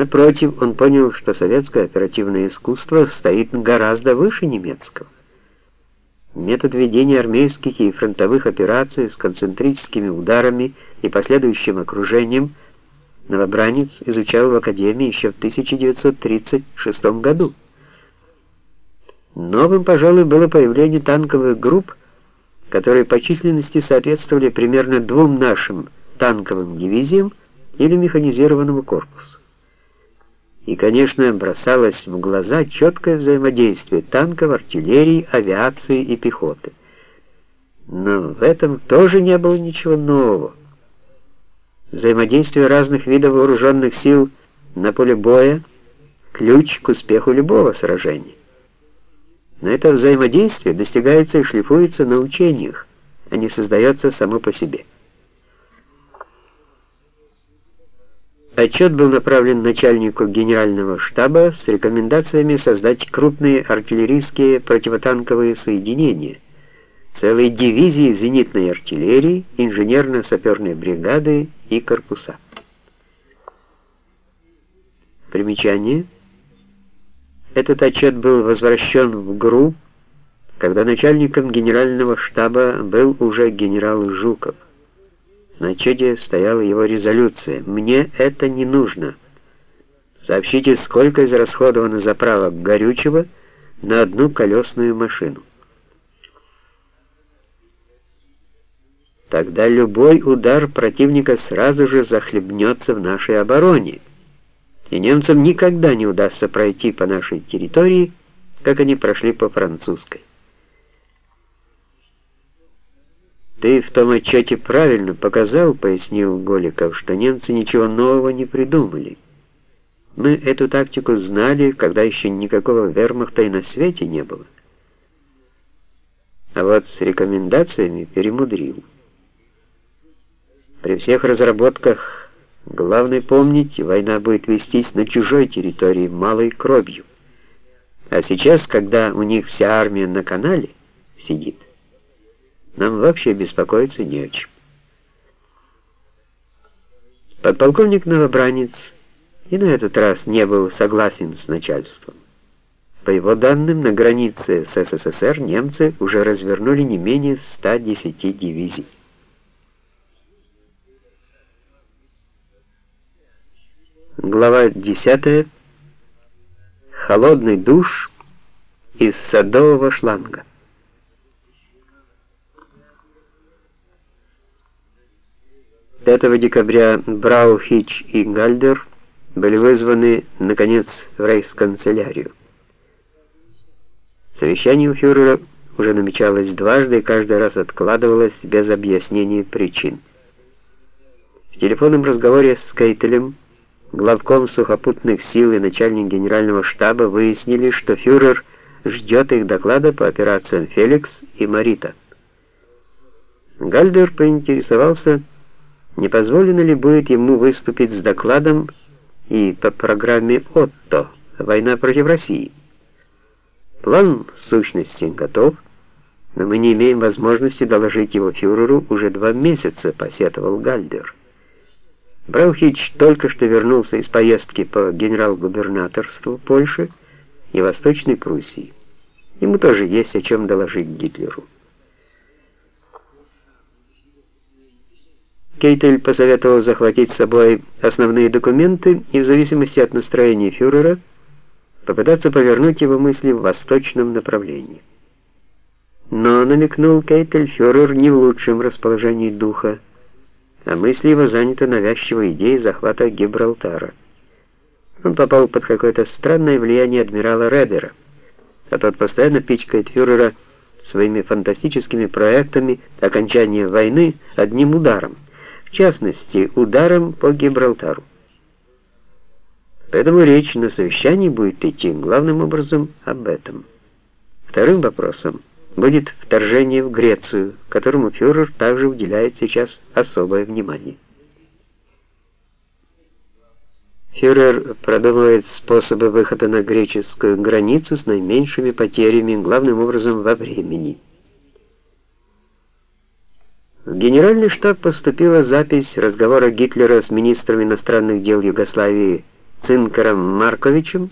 Напротив, он понял, что советское оперативное искусство стоит гораздо выше немецкого. Метод ведения армейских и фронтовых операций с концентрическими ударами и последующим окружением новобранец изучал в Академии еще в 1936 году. Новым, пожалуй, было появление танковых групп, которые по численности соответствовали примерно двум нашим танковым дивизиям или механизированному корпусу. И, конечно, бросалось в глаза четкое взаимодействие танков, артиллерии, авиации и пехоты. Но в этом тоже не было ничего нового. Взаимодействие разных видов вооруженных сил на поле боя – ключ к успеху любого сражения. Но это взаимодействие достигается и шлифуется на учениях, а не создается само по себе. Отчет был направлен начальнику генерального штаба с рекомендациями создать крупные артиллерийские противотанковые соединения, целые дивизии зенитной артиллерии, инженерно-саперной бригады и корпуса. Примечание. Этот отчет был возвращен в ГРУ, когда начальником генерального штаба был уже генерал Жуков. На чеде стояла его резолюция «Мне это не нужно». Сообщите, сколько израсходовано заправок горючего на одну колесную машину. Тогда любой удар противника сразу же захлебнется в нашей обороне, и немцам никогда не удастся пройти по нашей территории, как они прошли по французской. «Ты в том отчете правильно показал, — пояснил Голиков, — что немцы ничего нового не придумали. Мы эту тактику знали, когда еще никакого вермахта и на свете не было. А вот с рекомендациями перемудрил. При всех разработках главное помнить, война будет вестись на чужой территории малой кровью. А сейчас, когда у них вся армия на канале сидит, нам вообще беспокоиться не о чем. Подполковник Новобранец и на этот раз не был согласен с начальством. По его данным, на границе с СССР немцы уже развернули не менее 110 дивизий. Глава 10. Холодный душ из садового шланга. 5 декабря Браухич и Гальдер были вызваны, наконец, в рейхсканцелярию. Совещание у фюрера уже намечалось дважды и каждый раз откладывалось без объяснения причин. В телефонном разговоре с Кейтелем главком сухопутных сил и начальник генерального штаба выяснили, что фюрер ждет их доклада по операциям «Феликс» и «Марита». Гальдер поинтересовался, не позволено ли будет ему выступить с докладом и по программе «Отто» «Война против России». План в сущности готов, но мы не имеем возможности доложить его фюреру уже два месяца, посетовал Гальдер. Браухич только что вернулся из поездки по генерал-губернаторству Польши и Восточной Пруссии. Ему тоже есть о чем доложить Гитлеру. Кейтель посоветовал захватить с собой основные документы и в зависимости от настроения фюрера попытаться повернуть его мысли в восточном направлении. Но, намекнул Кейтель, фюрер не в лучшем расположении духа, а мысли его заняты навязчивой идеей захвата Гибралтара. Он попал под какое-то странное влияние адмирала Редера, а тот постоянно пичкает фюрера своими фантастическими проектами окончания войны одним ударом в частности, ударом по Гибралтару. Поэтому речь на совещании будет идти главным образом об этом. Вторым вопросом будет вторжение в Грецию, которому фюрер также уделяет сейчас особое внимание. Фюрер продумывает способы выхода на греческую границу с наименьшими потерями, главным образом во времени. В Генеральный штаб поступила запись разговора Гитлера с министром иностранных дел Югославии Цинкаром Марковичем